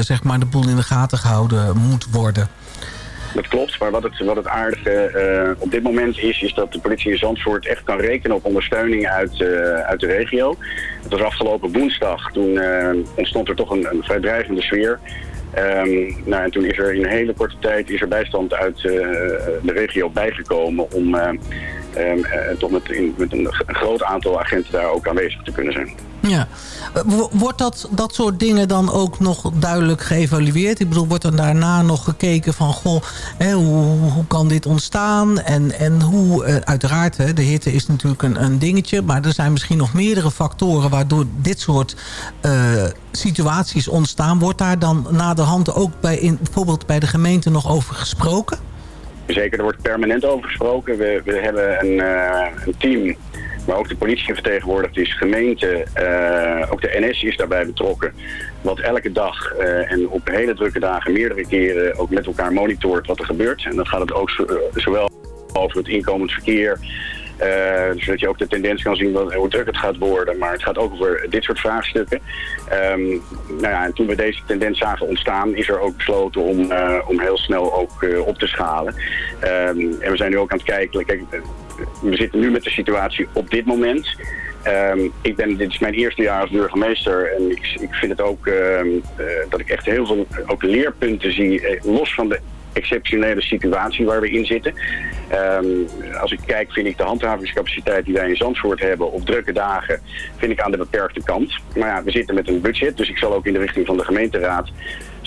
zeg maar de boel in de gaten gehouden moet worden. Dat klopt, maar wat het, wat het aardige eh, op dit moment is, is dat de politie in Zandvoort echt kan rekenen op ondersteuning uit, eh, uit de regio. Het was afgelopen woensdag, toen eh, ontstond er toch een, een vrij dreigende sfeer. Ehm, nou, en toen is er in een hele korte tijd is er bijstand uit de regio bijgekomen om ehm, eh, toch met, met een, groot aantal agenten daar ook aanwezig te kunnen zijn. Ja. Eh, wo- Wordt dat, dat soort dingen dan ook nog duidelijk geëvalueerd? Ik bedoel, wordt er daarna nog gekeken van... Goh, hè, hoe, kan dit ontstaan? En, en hoe, eh, uiteraard, hè, de hitte is natuurlijk een, een dingetje... maar er zijn misschien nog meerdere factoren... waardoor dit soort situaties ontstaan. Wordt daar dan naderhand ook bij, bijvoorbeeld bij de gemeente nog over gesproken? Zeker, er wordt permanent over gesproken. We, we hebben een, eh, een team waar ook de politie vertegenwoordigd is, gemeente, eh, ook de NS is daarbij betrokken. wat elke dag eh, en op hele drukke dagen meerdere keren ook met elkaar monitort wat er gebeurt. En dan gaat het ook zo- zowel over het inkomend verkeer, zodat je ook de tendens kan zien wat, hoe druk het gaat worden. Maar het gaat ook over dit soort vraagstukken. Ehm, nou ja, en toen we deze tendens zagen ontstaan, is er ook besloten om, eh, om heel snel ook eh, op te schalen. Ehm, en we zijn nu ook aan het kijken. Kijk, eh, we zitten nu met de situatie op dit moment. Ehm, ik ben, dit is mijn eerste jaar als burgemeester en ik, ik vind het ook eh, dat ik echt heel veel ook leerpunten zie, eh, los van de exceptionele situatie waar we in zitten. Ehm, als ik kijk, vind ik de handhavingscapaciteit die wij in Zandvoort hebben op drukke dagen, vind ik aan de beperkte kant. Maar ja, we zitten met een budget, dus ik zal ook in de richting van de gemeenteraad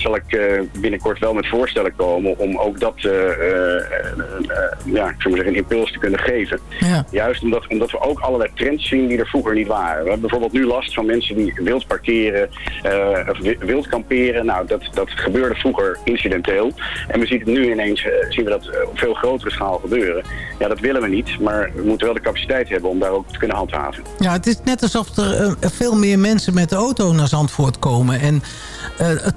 zal ik eh, binnenkort wel met voorstellen komen om ook dat, eh, eh, ja, ik zou maar zeggen, een impuls te kunnen geven. Ja. Juist omdat, omdat we ook allerlei trends zien die er vroeger niet waren. We hebben bijvoorbeeld nu last van mensen die wild parkeren of wi- wild kamperen. Nou, dat, dat gebeurde vroeger incidenteel. En we zien het nu ineens, zien we dat op veel grotere schaal gebeuren. Ja, dat willen we niet, maar we moeten wel de capaciteit hebben om daar ook te kunnen handhaven. Ja, het is net alsof er veel meer mensen met de auto naar Zandvoort komen. En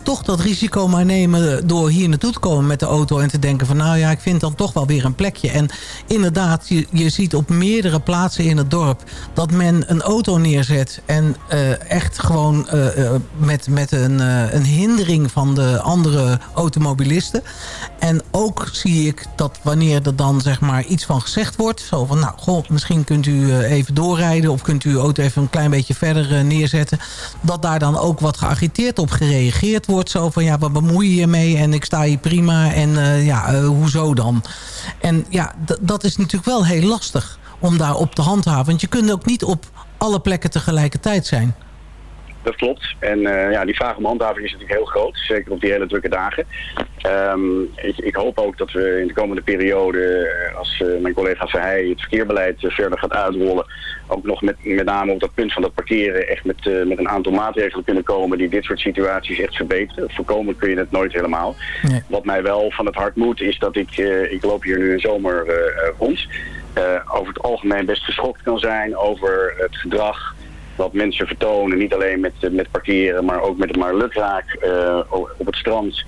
toch dat risico maar nemen door hier naartoe te komen met de auto... en te denken van nou ja, ik vind dan toch wel weer een plekje. En inderdaad, je, je ziet op meerdere plaatsen in het dorp... dat men een auto neerzet en eh, echt gewoon eh, eh, met, met een, eh, een hindering van de andere automobilisten. En ook zie ik dat wanneer er dan zeg maar iets van gezegd wordt... zo van nou, goh, misschien kunt u eh, even doorrijden... of kunt u uw auto even een klein beetje verder eh, neerzetten... dat daar dan ook wat geagiteerd op gereageerd wordt. Zo van ja, wat bemoei je je mee en ik sta hier prima en eh, ja, eh, hoezo dan? En ja, dat is natuurlijk wel heel lastig om daar op te handhaven. Want je kunt ook niet op alle plekken tegelijkertijd zijn. Dat klopt. En eh, ja, die vraag om handhaving is natuurlijk heel groot. Zeker op die hele drukke dagen. Ehm, ik, ik hoop ook dat we in de komende periode, eh, als eh, mijn collega Verheij het verkeerbeleid verder gaat uitrollen, ook nog met, met name op dat punt van dat parkeren echt met, met een aantal maatregelen kunnen komen die dit soort situaties echt verbeteren. Voorkomen kun je het nooit helemaal. Nee. Wat mij wel van het hart moet is dat ik, ik loop hier nu een zomer rond, over het algemeen best geschokt kan zijn over het gedrag wat mensen vertonen, niet alleen met, eh, met parkeren, maar ook met het maar lukraak eh, op het strand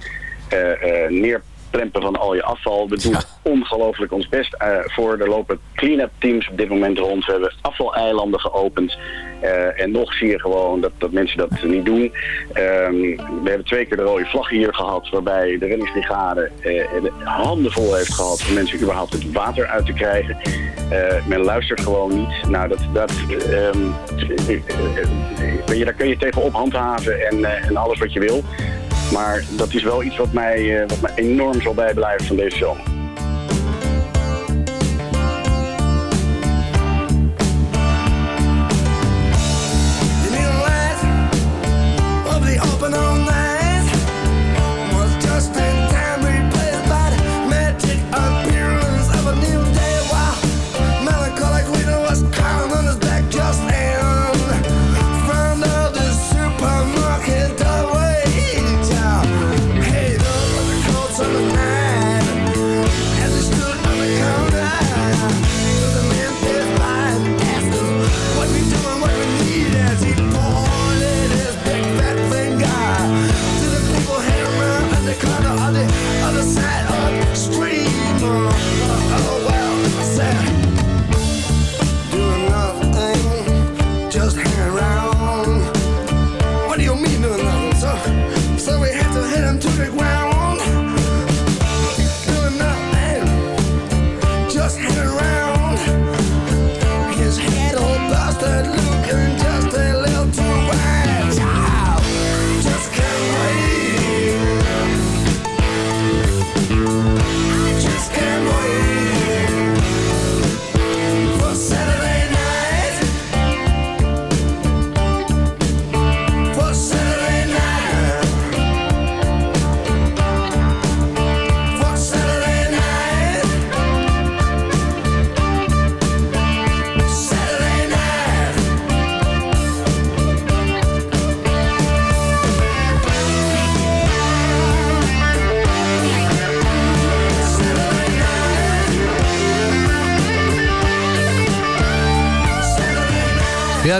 eh, neerplempen van al je afval. We doen ongelooflijk ons best eh, voor. Er lopen clean-up teams op dit moment rond. We hebben afvaleilanden geopend. Eh, en nog zie je gewoon dat, dat mensen dat niet doen. Ehm, we hebben twee keer de rode vlag hier gehad, waarbij de reddingsbrigade eh, de handen vol heeft gehad om mensen überhaupt het water uit te krijgen. Men luistert gewoon niet. Nou, dat, dat, je, daar kun je tegenop handhaven en, en alles wat je wil. Maar dat is wel iets wat mij, eh, wat mij enorm zal bijblijven van deze zomer.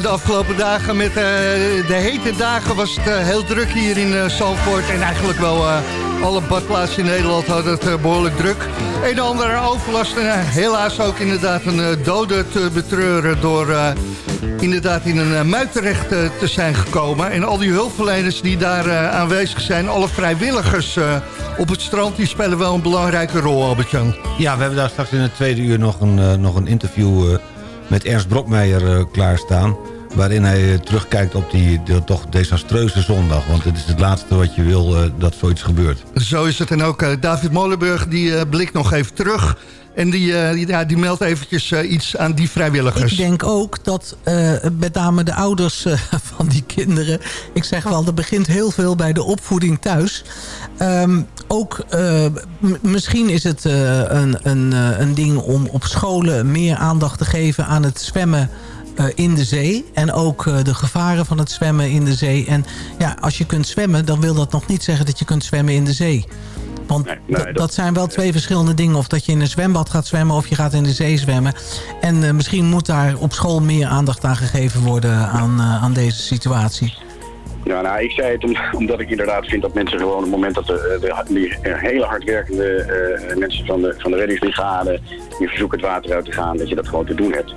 De afgelopen dagen met eh, de hete dagen was het eh, heel druk hier in eh Zandvoort. En eigenlijk wel alle badplaatsen in Nederland hadden het eh, behoorlijk druk. Een en ander overlast en helaas ook inderdaad een dode te betreuren... door inderdaad in een muit te zijn gekomen. En al die hulpverleners die daar aanwezig zijn, alle vrijwilligers op het strand... die spelen wel een belangrijke rol, Albert-Jan. Ja, we hebben daar straks in het tweede uur nog een, nog een interview... met Ernst Brokmeijer eh, klaarstaan... waarin hij eh, terugkijkt op die, de, toch desastreuze zondag. Want het is het laatste wat je wil eh, dat zoiets gebeurt. Zo is het. En ook eh, David Molenburg die eh, blikt nog even terug. En die, eh, die, ja, die meldt eventjes eh, iets aan die vrijwilligers. Ik denk ook dat eh, met name de ouders eh, van die kinderen... ik zeg wel, er begint heel veel bij de opvoeding thuis. Ehm, ook eh, misschien is het eh, een, een, eh, een ding om op scholen meer aandacht te geven aan het zwemmen in de zee. En ook de gevaren van het zwemmen in de zee. En ja, als je kunt zwemmen, dan wil dat nog niet zeggen dat je kunt zwemmen in de zee. Want nee, dat, zijn wel twee verschillende dingen. Of dat je in een zwembad gaat zwemmen of je gaat in de zee zwemmen. En misschien moet daar op school meer aandacht aan gegeven worden aan, aan deze situatie. Ja, nou, ik zei het om- omdat ik inderdaad vind dat mensen gewoon op het moment dat de, de, die hele hardwerkende eh, mensen van de, van de reddingsbrigade die verzoeken het water uit te gaan, dat je dat gewoon te doen hebt.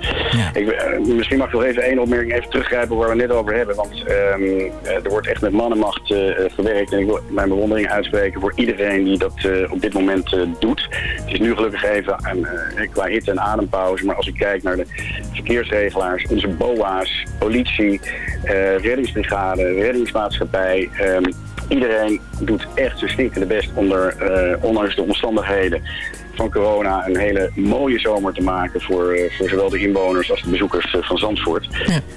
Ik, eh, misschien mag ik nog even één opmerking even teruggrijpen waar we het net over hebben. Want ehm, eh, er wordt echt met mannenmacht gewerkt. En ik wil mijn bewondering uitspreken voor iedereen die dat op dit moment doet. Het is nu gelukkig even qua hitte- en adempauze. Maar als ik kijk naar de verkeersregelaars, onze BOA's, politie, eh, reddingsbrigade, reddingsmaatschappij. ehm, iedereen doet echt zijn stinkende best onder, eh, ondanks de omstandigheden van corona een hele mooie zomer te maken voor, eh, voor zowel de inwoners als de bezoekers eh, van Zandvoort.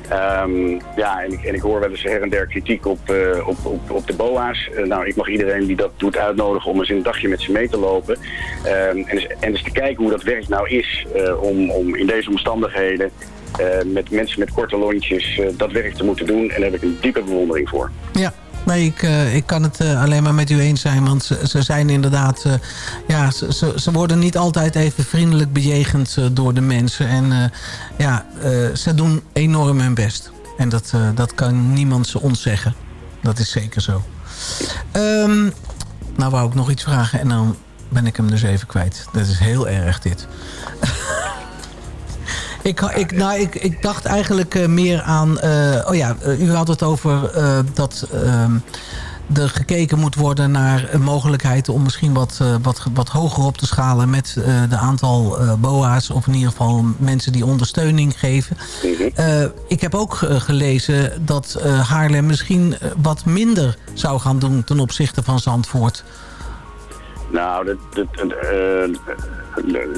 Ja, ja en, ik, en ik hoor wel eens her en der kritiek op, op, op, op de BOA's. Nou, ik mag iedereen die dat doet uitnodigen om eens een dagje met ze mee te lopen. Ehm, en, eens, en te kijken hoe dat werk nou is om, om in deze omstandigheden met mensen met korte lontjes eh, dat werk te moeten doen. En daar heb ik een diepe bewondering voor. Ja, nee, ik, eh, ik kan het eh, alleen maar met u eens zijn. Want ze, zijn inderdaad... eh, ja, ze, ze, worden niet altijd even vriendelijk bejegend eh, door de mensen. En eh, ja, eh, ze doen enorm hun best. En dat, eh, dat kan niemand ze ontzeggen. Dat is zeker zo. Ehm, nou wou ik nog iets vragen en dan ben ik hem dus even kwijt. Dat is heel erg dit. Ik, ik, nou, ik, ik dacht eigenlijk eh, meer aan... eh, oh ja, eh, u had het over dat ehm, er gekeken moet worden naar een mogelijkheid... om misschien wat, wat, wat hoger op te schalen met eh, de aantal BOA's... of in ieder geval mensen die ondersteuning geven. Eh, ik heb ook gelezen dat Haarlem misschien wat minder zou gaan doen... ten opzichte van Zandvoort. Nou, dat, dat, eh,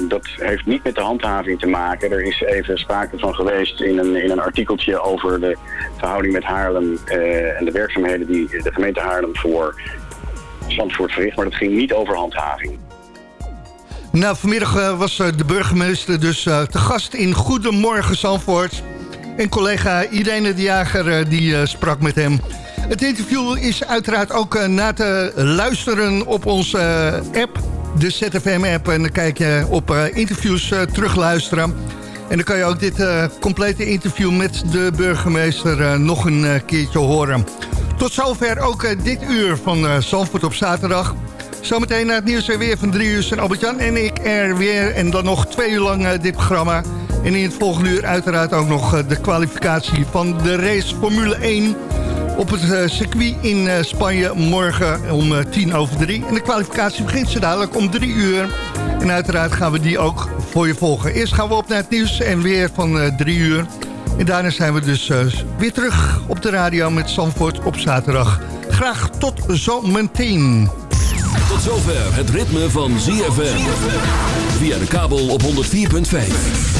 dat heeft niet met de handhaving te maken. Er is even sprake van geweest in een, in een artikeltje over de verhouding met Haarlem eh, en de werkzaamheden die de gemeente Haarlem voor Zandvoort verricht. Maar dat ging niet over handhaving. Nou, vanmiddag eh, was de burgemeester dus te gast in Goedemorgen Zandvoort. En collega Irene de Jager die sprak met hem. Het interview is uiteraard ook eh, na te luisteren op onze eh, app, de ZFM-app. En dan kijk je op eh, interviews terugluisteren. En dan kan je ook dit complete interview met de burgemeester nog een keertje horen. Tot zover ook dit uur van Zandvoort op zaterdag. Zometeen naar het nieuws en weer van drie uur zijn Albert-Jan en ik er weer. En dan nog twee uur lang dit programma. En in het volgende uur uiteraard ook nog de kwalificatie van de race Formule 1... op het eh, circuit in eh, Spanje morgen om eh, tien over drie. En de kwalificatie begint zo dadelijk om drie uur. En uiteraard gaan we die ook voor je volgen. Eerst gaan we op naar het nieuws en weer van drie uur. En daarna zijn we dus weer terug op de radio met Zandvoort op zaterdag. Graag tot zometeen. Tot zover het ritme van ZFM. Via de kabel op 104.5.